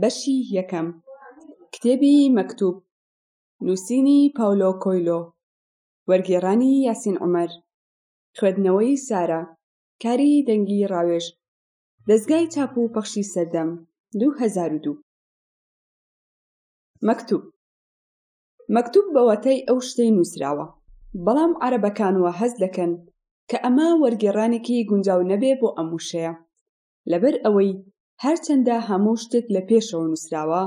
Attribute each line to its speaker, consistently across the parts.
Speaker 1: بەشی یەکەم کتێبی مەکتوب نووسینی پاولۆ کۆیلۆ وەرگێڕانی یاسین عومەر خوێندنەوەی سارا کاری دەنگی ڕاوێژ دەزگای چاپ و پەخشی سەردەم 2002 مەکتوب مەکتوب بەواتای ئەو شتەی نووسراوە بەڵام عەرەبەکان وە هەست دەکەن کە ئەمە وەرگێڕانێکی گونجاو نەبێ بۆ ئەم وشەیە لەبەر ئەوەی هەرچەندە هەموو شتێک لە پێشەوە نووسراوە،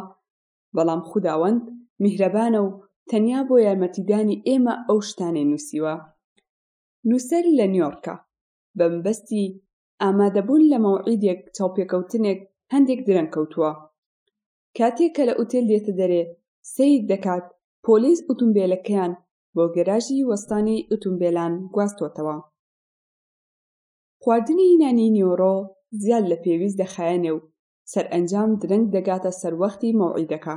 Speaker 1: بەڵام خوداوەند میهرەبانە و تەنیا بۆ یارمەتیدانی ئێمە ئەو شتانەی نووسیوە. نووسەر لە نیۆرکە، بە مەبەستی ئامادەبوون لە مەوعیدێک، چاوپێکەوتنێک، هەندێک درەنگ کەوتووە. کاتێک کە لە ئوتێل دێتە دەرێ، سەیر دەکات پۆلیس ئوتومبێلەکەیان بۆ گەراجی وەستانی ئوتومبێلان گواستۆتەوە. خواردنی نانی نیۆرۆ زیاد لە پێویست دەخایەنێ و سەرئەنجام درەنگ دەگاتە سەر وەختی مەوعیدەکە.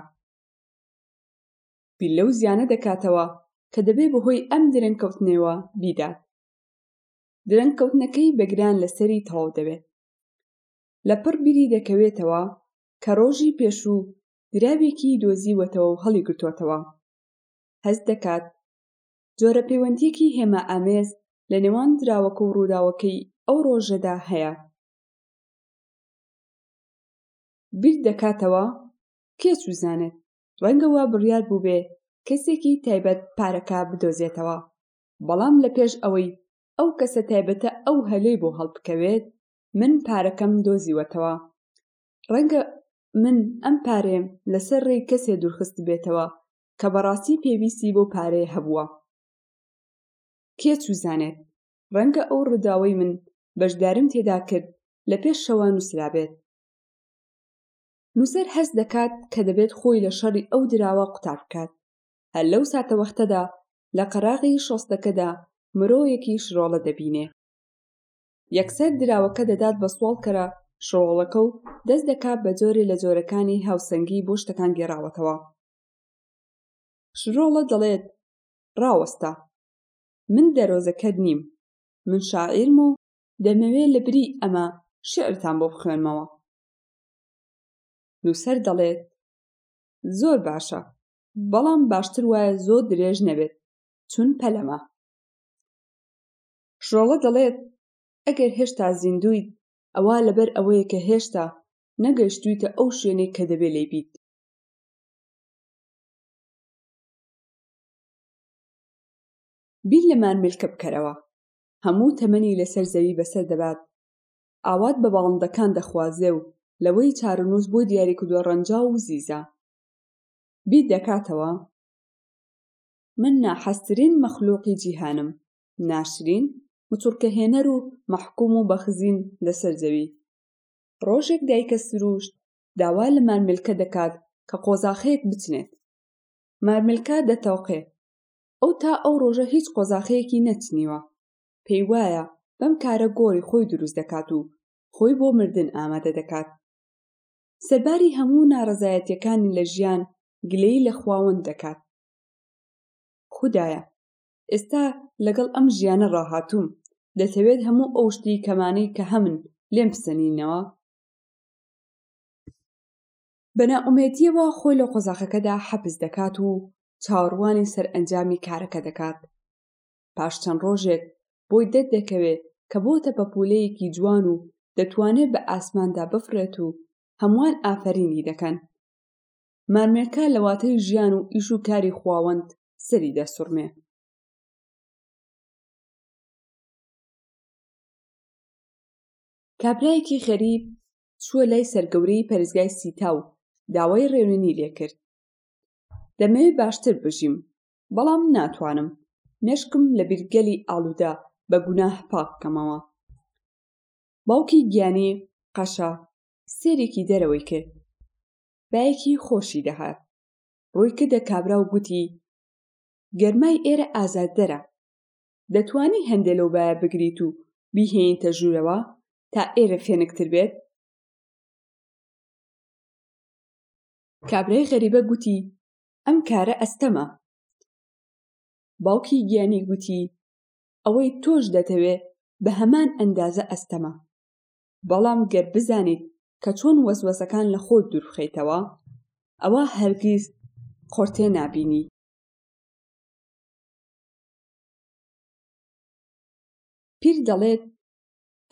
Speaker 1: بیر لەو زیانە دەکاتەوە کە دەبێ بەهۆی ئەم درەنگکەوتنەوە بیدات. درەنگکەوتنەکەی بە گران لە سەری تەواو دەبێ. لە پڕ بیری دەکەوێتەوە کە ڕۆژی پێشوو دراوێکی دۆزیوەتەوە و هەڵیگرتۆتەوە. هەست دەکات جۆرە پەیوەندییەکی هێما ئامێز لە نێوان دراوەکە و ڕووداوەکەی ئەو ڕۆژەدا هەیە. بیر دەکاتەوە، کێ چووزانێت، ڕەنگە وا بڕیار بووبێ کەسێکی تایبەت پارەکە بدۆزێتەوە، بەڵام لە پێش ئەوەی ئەو کەسە تایبەتە ئەو هەلەی بۆ هەڵبکەوێت، من پارەکەم دۆزیوەتەوە. ڕەنگە من ئەم پارەیەم لەسەر ڕێی کەسێ دوورخستبێتەوە کە بەڕاستی پێویستی بەو پارەیە هەبووە. کێ چووزانێت، ڕەنگە ئەو ڕووداوەی من بەشداریم تێدا کرد لە پێشەوە نووسرابێت. نووسەر هەست دەکات کە دەبێت خۆی لە شەڕی ئەو دراوە قوتار بکات. هەر لەو ساتەوەختەدا لە قەراغی شۆستەکەدا مرۆیەکی شڕۆڵە دەبینێ. یەکسەر دراوەکە دەدات بە سواڵکەرە شڕۆڵەکە و دەست دەکات بە جۆرێ لە جۆرەکانی هاوسەنگی بۆ شتەکان گێڕاوەتەوە. شرۆڵە دەڵێت، ڕاوەستە، من دەرۆزەکەت نیم، من شاعیرم و دەمەوێت لە بری ئەمە شیعرتان بۆ بخوێنمەوە. نووسەر دەڵێت، زۆر باشە، بەڵام باشتر وایە زۆر درێژ نەبێت، چون پەلەمە. شرۆڵە دەڵێت، ئەگەر هێشتا زیندوویت، ئەوا لەبەر ئەوەیە کە هێشتا نەگەیشتوویتە ئەو شوێنەی کە دەبێت لێی بیت. بیر لە مارمێلکە بکەرەوە هەموو تەمەنی لەسەر زەوی بەسەر دەبات ئاوات بە باڵندەکان دەخوازێ و لەوەی چارەنووس بۆی دیاری کردووە ڕەنجاو و زیزە بیر دەکاتەوە من ناحەزترین مەخلووقی جیهانم ناشرین مچوڕکەهێنەر و مەحکووم و بەخزین لەسەر زەوی ڕۆژێک دایکە سرووشت داوا لە مارمێلکە دەکات کە قۆزاخەیەک بتنێت. مارمێلکە دەتەوقێ. ئەو تا ئەو ڕۆژە هیچ قۆزاخەیەکی نەتنیوە. پێی وایە بەم کارە گۆڕی خۆی دروست دەکات و خۆی بۆ مردن ئامادە دەکات. سەرباری هەموو ناڕەزایەتییەکانی لە ژیان گلەیی لە خواوەند دەکات. خودایە! ئێستا لەگەڵ ئەم ژیانە ڕاهاتووم، دەتەوێت هەموو ئەو شتی کەمانەی کە هەمن لێم بسەنینەوە؟ بە نائومێدییەوە خۆی لە قۆزاخەکەدا حەپس دەکات و چاوەڕوانی سەرئەنجامی کارەکە دەکات پاش چەند ڕۆژێک بۆی دەردەکەوێ کە بۆتە پەپولەیەکی جوان و دەتوانێت بە ئاسماندا بفڕێت و هەمووان ئافەرینی دەکەن مارمێلکە لە واتای ژیان و ئیش و کاری خواوەند سەری دەسوڕمێ کابرایەکی غەریب چووە لای سەرگەورەی پەرستگای سیتا و داوای ڕێنوێنی لێ کرد دەمەوێت باشتر بژیم بەڵام ناتوانم مێشکم لە بیرگەلی ئاڵوودە بە گوناه پاک بکەمەوە باوکی گیانی قەشە سێرێکی دەرەوەی کرد بایەکی خۆشی دەهات ڕووی کردە کابرا و گوتی گەرمای ئێرە ئازاردەرە دەتوانی هەندێ لەو بایە بگریت و بیهێنیتە ژوورەوە تا ئێرە فێنکتر بێت؟ کابرای غەریبە گوتی، ئەم کارە ئەستەمە. باوکی گیانی گوتی، ئەوەی تۆش دەتەوێ بە هەمان ئەندازە ئەستەمە. بەڵام گەر بزانیت کە چۆن وەسوەسەکان لە خۆت دووربخەیتەوە، ئەوا هەرگیز قۆرتێ نابینی. پیر دەڵێت،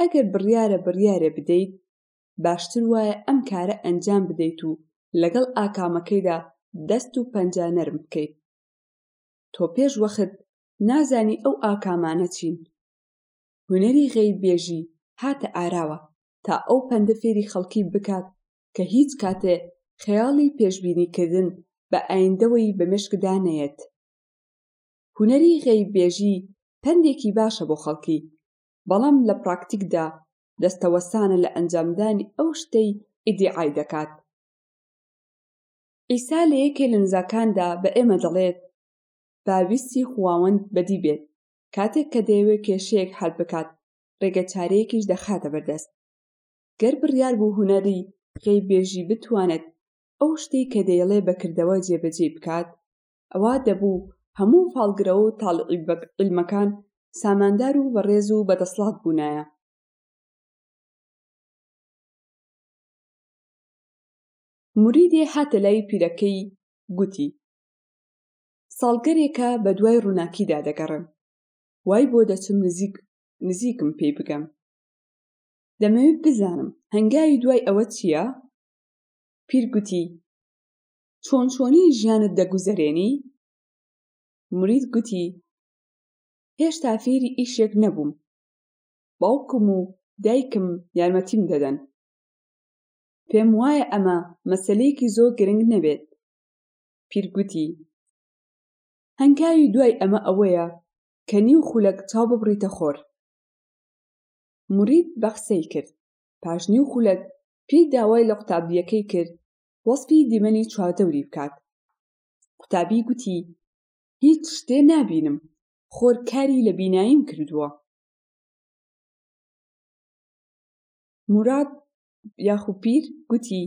Speaker 1: ئەگەر بڕیارە بڕیارێ بدەیت، باشتر وایە ئەم کارە ئەنجام بدەیت و لەگەڵ ئاکامەکەیدا دەست و پەنجە نەرم بکەیت. تۆ پێش وەخت نازانی ئەو ئاکامانە چین. هونەری غەیب بێژی هاتە ئاراوە تا ئەو پەندە فێری خەڵکی بکات کە هیچ کاتێ خەیاڵی پێشبینی کردن بە ئایندەوەی بە مێشکدا نەیەت. هونەری غەیب بێژی پەندێکی باشە بۆ خەڵکی بەڵام لە پڕاکتیکدا دەستەوەستانە لە ئەنجامدانی ئەو شتەی ئیدیعای دەکات. عیسا لە یەکێ لە نزاکاندا بە ئێمە دەڵێت با ویستی خواوەند بەدی بێت کاتێک کە دەیەوێت کێشەیەک حەل بکات ڕێگە چارەیەکیش دەخاتە بەردەست. گەر بڕیار بوو هونەری غەیب بێژی بتوانێت ئەو شتەی کە دەیڵێ بە کردەوە جێبەجێی بکات ئەوا دەبوو هەموو فاڵگرەو تاڵیب عیلمەکان ساماندار و بەڕێز و بەدەسڵات بوونایە. موریدێ هاتە لای پیرەکەی گوتی، ساڵگەرێکە بە دوای ڕووناکیدا دەگەڕێم، وای بۆ دەچم نزیک نزیکم پێی بگەم. دەمەوێت بزانم هەنگاوی دوای ئەوە چییە؟ پیر گوتی، چۆن چۆنی ژیانت دەگوزەرێنی؟ مریت گوتی هێشتا فێری ئیشێک نەبووم باوکم و دایکم یارمەتیم دەدەن پێم وایە ئەمە مەسلەیەکی زۆر گرنگ نەبێت پیر گوتی هەنگاوی دوای ئەمە ئەوەیە کە نیو خولەک چاو ببڕیتە خۆر مریت بە قسەی کرد پاش نیو خولەک پیر داوای لە قوتابییەکەی کرد وەسپی دیمەنی چواردەوری بکات قوتابی گوتی هیچ شتێ نابینم خۆر کاری لە بیناییم کردووە موراد یاخو پیر گوتی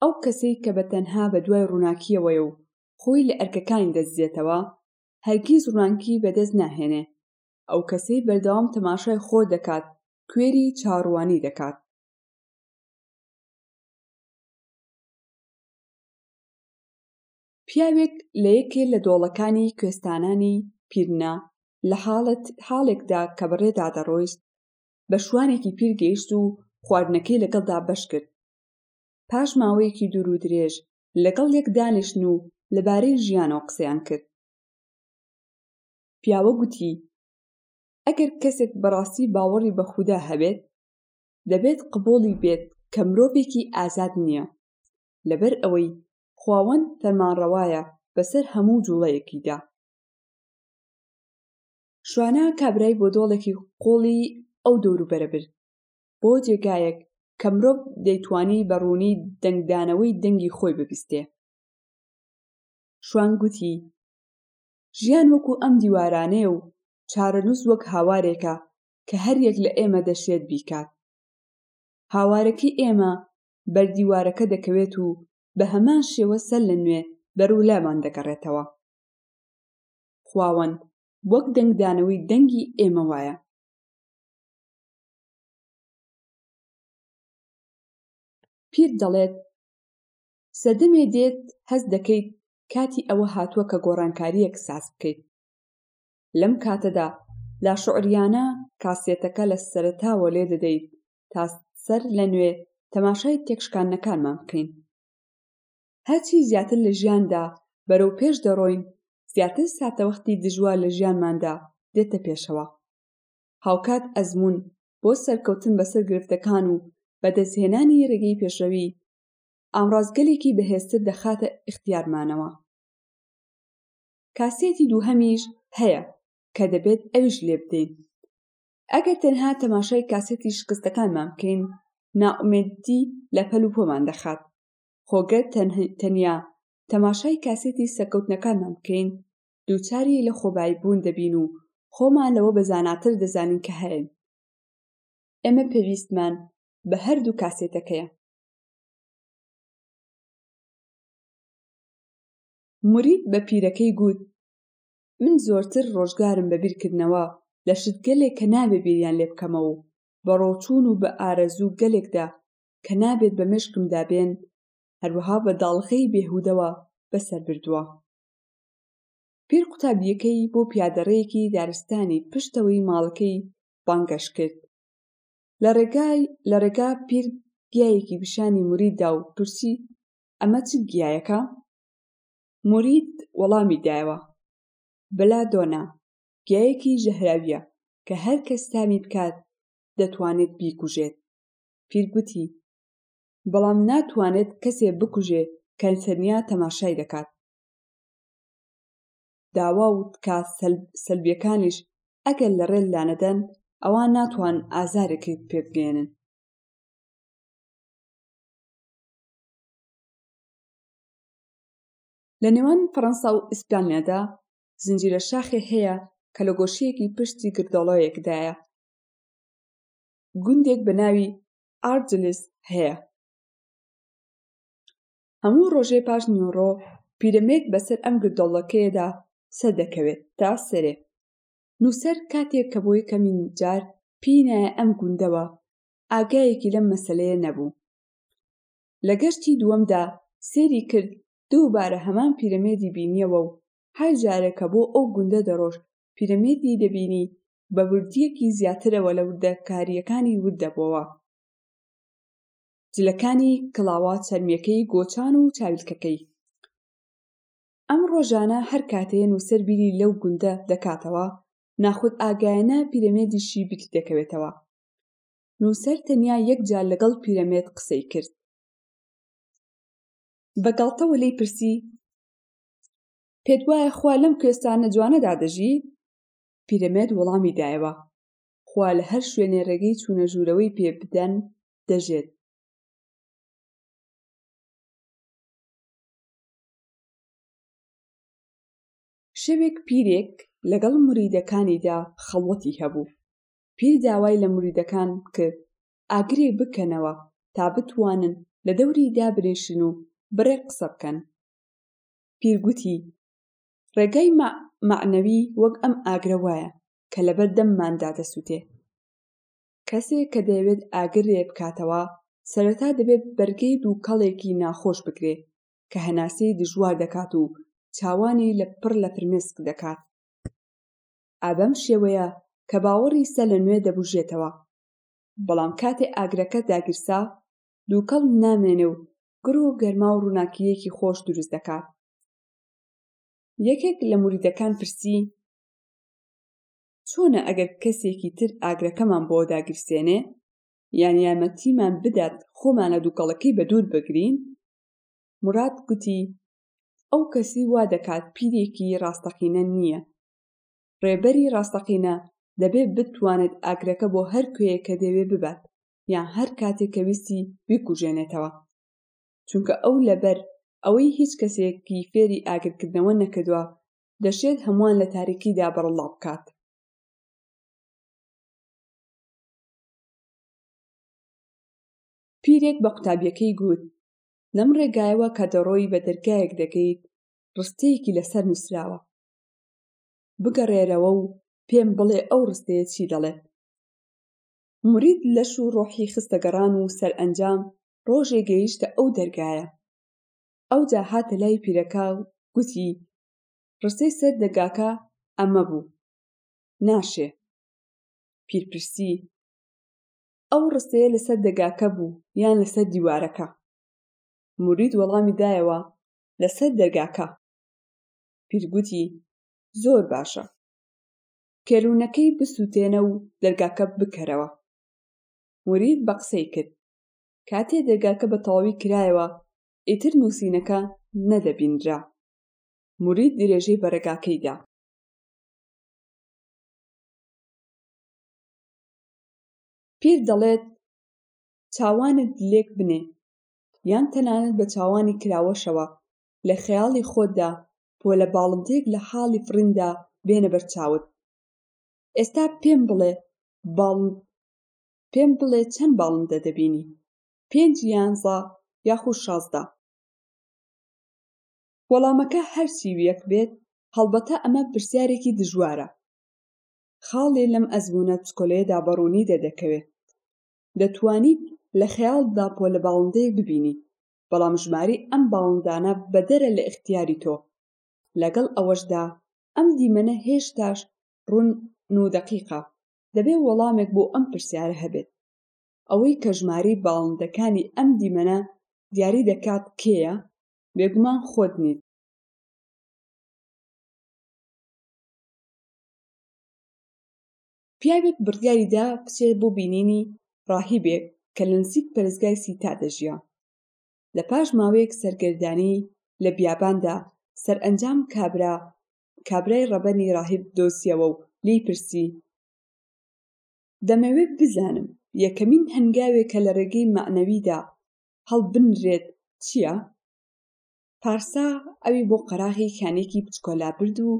Speaker 1: ئەو کەسەی کە بە تەنها بە دوای ڕووناکیەوەیە و خۆی لە ئەرکەکانی دەستزێتەوە هەرگیز ڕوانکی بەدەست ناهێنێ ئەو کەسەی بەردەوام تەماشای خۆر دەکات کوێری چاڕوانی دەکات پیاوێک لە یەکێ لە دۆڵەکانی کوێستانانی پیرنە لە حاڵت حاڵێکدا کە بەڕێدا دەڕۆیشت بە شوانێکی پیر گەیشت و خواردنەکەی لەگەڵدا بەش کرد پاش ماوەیەکی دوور و درێژ لەگەڵ یەک دانیشتن و لەبارەی ژیانەوە قسەیان کرد پیاوە گوتی ئەگەر کەسێک بەڕاستی باوەڕی بە خودا هەبێت دەبێت قبوڵی بێت کە مرۆڤێکی ئازاد نیە لەبەر ئەوەی خواوەند فەرمانڕەوایە بەسەر هەموو جوڵەیەکیدا. شوانە کابرای بۆ دۆڵێکی قوڵی ئەو دەوروبەرە برد بۆ جێگایەک کە مرۆڤ دەیتوانی بە ڕوونی دەنگدانەوەی دەنگی خۆی ببیستێ. شوان گوتی، ژیان وەکو ئەم دیوارانەیە و چارەنووس وەک هاوارێکە کە هەریەک لە ئێمە دەشێت بیکات. هاوارەکەی ئێمە بەر دیوارەکە دەکەوێت و بە هەمان شێوە سەر لە نوێ بەرەو لامان دەگەڕێتەوە. خواوەند وەک دەنگدانەوەی دەنگی ئێمە وایە. پیر دەڵێت، سەردەمێ دێت هەست دەکەیت کاتی ئەوە هاتووە کە گۆڕانکارییەک ساز بکەیت. لەم کاتەدا لاشعوریانە کاسێتەکە لە سەرەتاوە لێدەدەین تا سەر لە نوێ تەماشای تێکشکاندنەکانمان بکەین هەرچی زیاتر لە ژیاندا بەرەو پێش دەڕۆین زیاتر ساتەوەختی دژوار لە ژیانماندا دێتە پێشەوە هاوکات ئەزمون بۆ سەرکەوتن بەسەر گرفتەکان و بەدەستهێنانی ڕێگەی پێشەوی ئامڕازگەلێکی بەهێزتر دەخاتە ئیختیارمانەوە کاسێتی دووهەمیش هەیە کە دەبێت ئەویش لێبدەین ئەگەر تەنها تەماشای کاسێتی شکستەکانمان بکەین نائومێدی لە پەل و پۆمان دەخات خۆگەر تەنیا تەماشای کاسێتی سەرکەوتنەکانمان بکەین دووچاری لە خۆبایی بوون دەبین و خۆمان لەوە بەزاناتر دەزانین کە هەین ئێمە پێویستمان بە هەردوو کاسێتەکەیە مورید بە پیرەکەی گوت، من زۆرتر ڕۆژگارم بە بیرکردنەوە لە شت گەلێک کە نابێ بیریان لێ بکەمەوە و بە ڕۆچوون و بە ئارەزوو گەلێکدا کە نابێت بە مێشکمدا بێن، هەروەها بە داڵغەی بێهوودەوە بەسەر بردووە. پیر قوتابییەکەی بۆ پیادەڕێیەکی دارستانی پشتەوەی ماڵەکەی بانگەش کرد. لە ڕێگای لە ڕێگا پیر گیایەکی پیشانی مورید دا و پرسی، ئەمە چ گیایەکە؟ مورید وەڵامی دایەوە، بەلادۆنا گیایەکی ژەهراوییە کە هەر کەس تامی بکات دەتوانێت بیکوژێت. پیر گوتی، بەڵام ناتوانێت کەسێ بکوژێ کە تەنیا تەماشای دەکات. داوا و تکا سەلبییەکانیش ئەگەر لە ڕێل لانەدەن ئەوا ناتوان ئازارێکت پێ بگەیەنن. لە نێوان فەرەنسا و ئیسپانیادا زنجیرە شاخێ هەیە کە لە گۆشەیەکی پشتی گردەڵۆیەکدایە گوندێک بە ناوی ئارجلیس هەیە هەموو ڕۆژێ پاش نیوەڕۆ پیرەمێرد بەسەر ئەم گردەڵەکەیەدا سەردەکەوێت تا سەرێ نووسەر کاتێک کە بۆی کەمین جار پینایە ئەم گوندەوە ئاگایەکی لەم مەسلەیە نەبوو لە گەشتی دووەمدا سەیری کرد دووبارە هەمان پیرەمێردی بینیەوە و هەر جارێ کە بۆ ئەو گوندە دەڕۆشت پیرەمێردی دەبینی بە وردییەکی زیاترەوە لە وردەکارییەکانی ورد دەبۆوە. جلەکانی کڵاوە چەرمییەکەی گۆچان و چاویلکەکەی. ئەم ڕۆژانە هەر کاتێ نووسەر بیری لەو گوندە دەکاتەوە ناخودئاگایانە پیرەمێردیشی بیری دەکەوێتەوە. نووسەر تەنیا یەک جار لەگەڵ پیرەمێرد قسەی کرد. بە گەڵتەوە لێی پرسی پێت وایە خوا لەم کوێستانە جوانەدا دەژی؟ پیرەمێرد وەڵامی دایەوە خوا لە هەر شوێنێ ڕێگەی چوونە ژوورەوەی پێ بدەن دەژێت. شەوێک پیرێک لەگەڵ مریدەکانیدا خەڵوەتی هەبوو. پیر داوای لە موریدەکان کرد ئاگرێ بکەنەوە تا بتوانن لە دەوری دابنیشن و بڕێک قسە بکەن. پیر گوتی، ڕێگای مەعنەوی وەک ئەم ئاگرە وایە کە لەبەر دەمماندا دەسووتێ. کەسێ کە دەیەوێت ئاگر رێ بکاتەوە، سەرەتا دەبێت بەرگەی دووکەڵێکی ناخۆش بگرێ کە هەناسەی دژوار دەکات و چاوانی لە پڕ لە فرمێسک دەکات. ئا بەم شێوەیە کە باوەڕی سە لە نوێ دەبوژێتەوە بەڵام کاتێ ئاگرەکە داگیرسا دووکەڵ نامێنێ و گڕ و گەرما و ڕووناکییەکی خۆش دروست دەکات یەکێک لە موریدەکان پرسی چۆنە ئەگەر کەسێکی تر ئاگرەکەمان بۆ داگیرسێنێ یان یارمەتیمان بدات خۆمان لە دووکەڵەکەی بە دوور بگرین مراد گوتی ئەو کەسی وا دەکات پیرێکی ڕاستەقینە نییە ڕێبەری ڕاستەقینە دەبێ بتوانێت ئاگرەکە بۆ هەر کوێیەک کە دەوێ ببات یان هەر کاتێک کە ویستی بیکوژێنێتەوە چونکە ئەو لەبەر ئەوەی هیچ کەسێکی فێری ئاگرکردنەوە نەکردووە دەشێت هەمووان لە تاریکیدا بەڕەڵڵا بکات پیرێک بە قوتابیەکەی گوت لەم ڕێگایەوە کە دەڕۆی بە دەرگایەک دەگەیت ڕستەیەکی لەسەر نووسراوە بگەڕێرەوە و پێم بڵێ ئەو ڕستەیە چی دەڵێت. مورید لەش و ڕۆحی خستە گەڕان و سەرئەنجام ڕۆژێ گەیشتە ئەو دەرگایە. ئەوجا هاتە لای پیرەکە و گوتی، ڕستەی سەر دەگاکە ئەمە بوو. ناشێ. پیر پرسی، ئەو ڕستەیە لەسەر دەگاکە بوو یان لەسەر دیوارەکە؟ مورید وەڵامی دایەوە، لەسەر دەرگاکە. پیر گوتی، زۆر باشە. کەروونەکەی بسووتێنە و دەرگاکە بکەرەوە. مورید بە قسەی کرد، کاتێ دەرگاکە بە تەواوی کرایەوە، ئیتر نووسینەکە نەدەبینرا. مورید درێژەی بە ڕێگاکەی دا. پیر دەڵێت، چاوانت لێک بنێ، یان تەنانەت بە چاوانی کراوەشەوە لە خەیاڵی خۆتدا پۆلە باڵندەیەک لە حاڵی فڕیندا بێنە بەر چاوت. ئێستا پێم بڵێ باڵند پێم بڵێ چەند باڵندە دەبینی؟ پێنج یانزە یاخود شازدە؟ وەڵامەکە هەرچی و یەک بێت، هەڵبەتە ئەمە پرسیارێکی دژوارە. خاڵێ لەم ئەزموونە پچکۆلەیەدا بە ڕوونی دەردەکەوێ. دەتوانیت لە خەیاڵتدا پۆلە باڵندەیەک ببینیت، بەڵام ژمارەی ئەم باوندانە بەدەرە لە ئیختیاری تۆ، لەگەڵ ئەوەشدا ئەم دیمەنە هێشتاش ڕوون و دەقیقە، دەبێت وەڵامێک بۆ ئەم پرسیارە هەبێت، ئەوەی کە ژمارەی باوندەکانی ئەم دیمەنە دیاری دەکات کێیە؟ بێگومان خۆت نیت. پیاوێک بڕیاری دا بچێت بۆ بینینی ڕاهیبێک کە لە نزیک پەرستگای سیتا دەژیا. لە پاش ماوەیەک سەرگەردانی لە بیاباندا، سەرئەنجام کابرا کابرای ڕەبەنی ڕاهیب دۆزییەوە و لێی پرسی، دەمەوێت بزانم یەکەمین هەنگاوێک کە لە ڕێگەی مەعنەویدا هەڵبنرێت چییە؟ پارسا ئەوی بۆ قەراغی کانێکی بچکۆلا برد و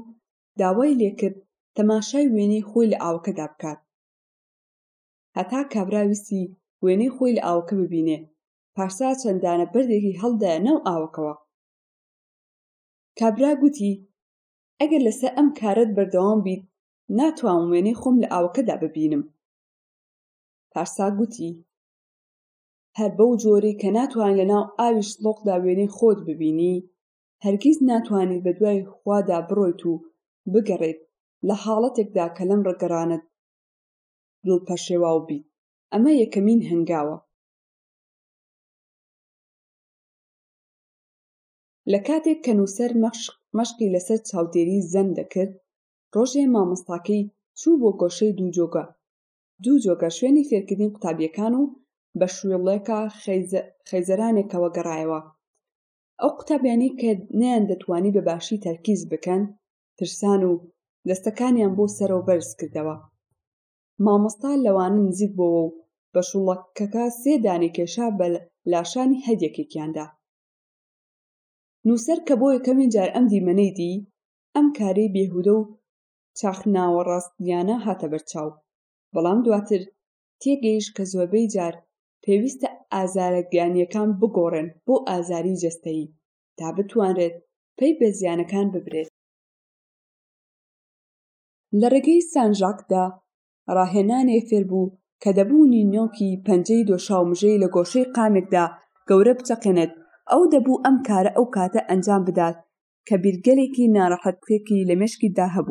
Speaker 1: داوای لێکرد تەماشای وێنەی خۆی لە ئاوەکەدا بکات. هەتا کابرا ویستی وێنەی خۆی لە ئاوەکە ببینێ، پارسا چەند دانە بەردێکی هەڵدایە ناو ئاوەکەوە. کابرا گوتی، ئەگەر لەسەر ئەم کارەت بەردەوام بیت، ناتوانم وێنەی خۆم لە ئاوەکەدا ببینم. پارسا گوتی، هەر بەو جۆرەی کە ناتوانی لەناو ئاوی شڵۆقدا وێنەی خۆت ببینی، هەرگیز ناتوانیت بەدوای خوادا بڕۆیت و بگەڕێیت لە حاڵەتێکدا کە لەم ڕگەڕانە دڵپەشێواو بیت، ئەمە یەکەمین هەنگاوە. لە کاتێک کە نووسەر مەشقی لەسەر چاودێری زەند دەکرد، ڕۆژێ مامۆستاکەی چوو بۆ گۆشەی دوو جۆگە، دوو جۆگە شوێنی فێرکردنی قوتابییەکان و بە شویڵێکە خەیزەرانێکەوە گەڕایەوە، ئەو قوتابیانی کە نیان دەتوانی بە باشی تەرکیز بکەن ترسان و دەستەکانیان بۆ سەرەوە بەرز کردەوە مامۆستا لەوانە نزیک بۆەوە و بە شوڵەکەکە سێ دانێ کێشا بە لاشانی هەریەکێکیاندا نووسەر کە بۆ یەکەمین جار ئەم دیمەنەی دی ئەم کارەی بێهودە و چاخناوە ڕاستیانە هاتە بەرچاو بەڵام دواتر تێگەیش کە زۆربەی جار پێویستە ئازارە گیانییەکان بگۆڕێن بۆ ئازاری جەستەیی تا بتوانرێت پەی بە زیانەکان ببرێت. لە ڕێگەی سان ژاکدا ڕاهێنانێ فێربوو کە دەبوو نینۆکی پەنجەی دۆشاومژەی لە گۆشەی قامێکدا گەورە بچەقێنێت، ئەو دەبوو ئەم کارە ئەو کاتە ئەنجام بدات کە بیرگەلێکی ناڕەحەتێکی لە مێشکیدا هەبوو.